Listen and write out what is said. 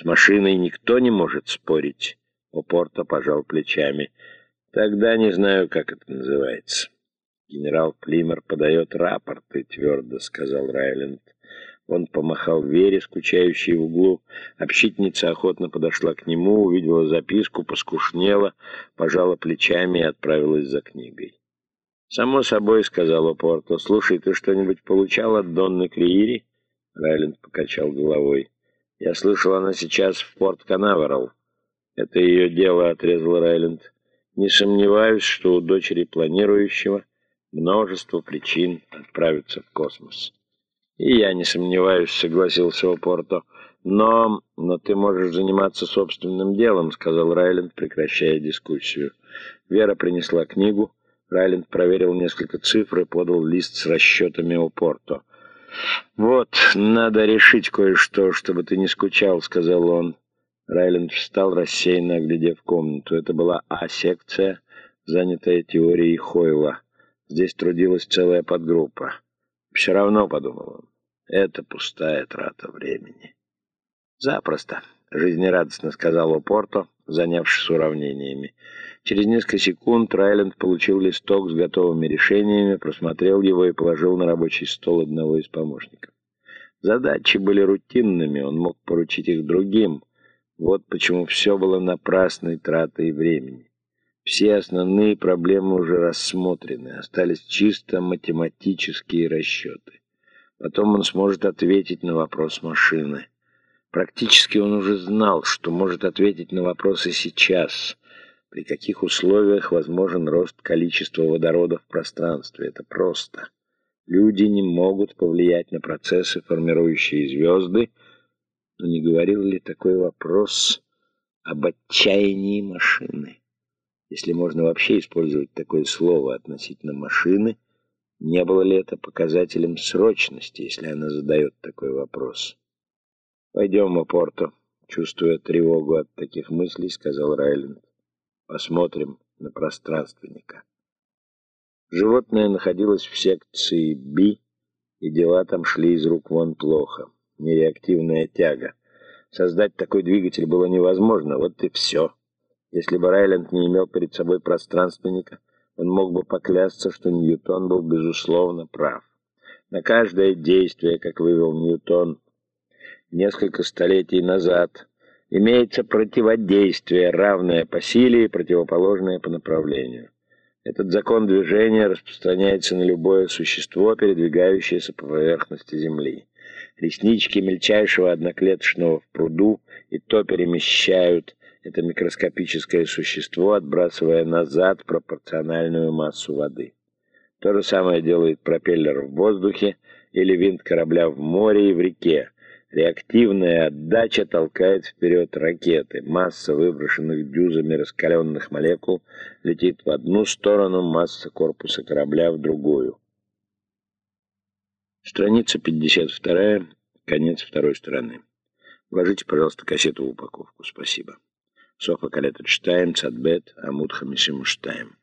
С машиной никто не может спорить. Опорто пожал плечами. Тогда не знаю, как это называется. Генерал Плимер подает рапорты, твердо сказал Райленд. Он помахал Вере, скучающей в углу. Общительница охотно подошла к нему, увидела записку, поскушнела, пожала плечами и отправилась за книгой. «Само собой», — сказала Порто. «Слушай, ты что-нибудь получал от Донны Криири?» Райленд покачал головой. «Я слышал, она сейчас в Порт Канаверал». «Это ее дело», — отрезал Райленд. «Не сомневаюсь, что у дочери планирующего множество причин отправиться в космос». «И я не сомневаюсь», — согласился Опорто. «Но... но ты можешь заниматься собственным делом», — сказал Райленд, прекращая дискуссию. Вера принесла книгу. Райленд проверил несколько цифр и подал лист с расчетами у Порто. «Вот, надо решить кое-что, чтобы ты не скучал», — сказал он. Райленд встал, рассеянно оглядев комнату. Это была А-секция, занятая теорией Хойла. Здесь трудилась целая подгруппа. «Все равно», — подумал он, — «это пустая трата времени». «Запросто», — жизнерадостно сказал Опорто, занявшись уравнениями. Через несколько секунд Райленд получил листок с готовыми решениями, просмотрел его и положил на рабочий стол одного из помощников. Задачи были рутинными, он мог поручить их другим. Вот почему все было напрасной тратой времени. Все основные проблемы уже рассмотрены, остались чисто математические расчеты. Потом он сможет ответить на вопрос машины. Практически он уже знал, что может ответить на вопросы сейчас – при каких условиях возможен рост количества водорода в пространстве? Это просто. Люди не могут повлиять на процессы, формирующие звезды, но не говорил ли такой вопрос об отчаянии машины? Если можно вообще использовать такое слово относительно машины, не было ли это показателем срочности, если она задает такой вопрос? «Пойдем, Апорто», — чувствуя тревогу от таких мыслей, сказал Райленд. Посмотрим на пространственника. Животное находилось в секции B, и дела там шли из рук вон плохо. Нереактивная тяга. Создать такой двигатель было невозможно, вот и все. Если бы Райленд не имел перед собой пространственника, он мог бы поклясться, что Ньютон был безусловно прав. На каждое действие, как вывел Ньютон несколько столетий назад, имеется противодействие, равное по силе и противоположное по направлению. Этот закон движения распространяется на любое существо, передвигающееся по поверхности Земли. Реснички мельчайшего одноклеточного в пруду и то перемещают это микроскопическое существо, отбрасывая назад пропорциональную массу воды. То же самое делает пропеллер в воздухе или винт корабля в море и в реке. Реактивная отдача толкает вперед ракеты. Масса выброшенных дюзами раскаленных молекул летит в одну сторону, масса корпуса корабля в другую. Страница 52, конец второй стороны. Вложите, пожалуйста, кассету в упаковку. Спасибо. Софа Калеточтайм, Цадбет, Амуд Хамишимуштайм.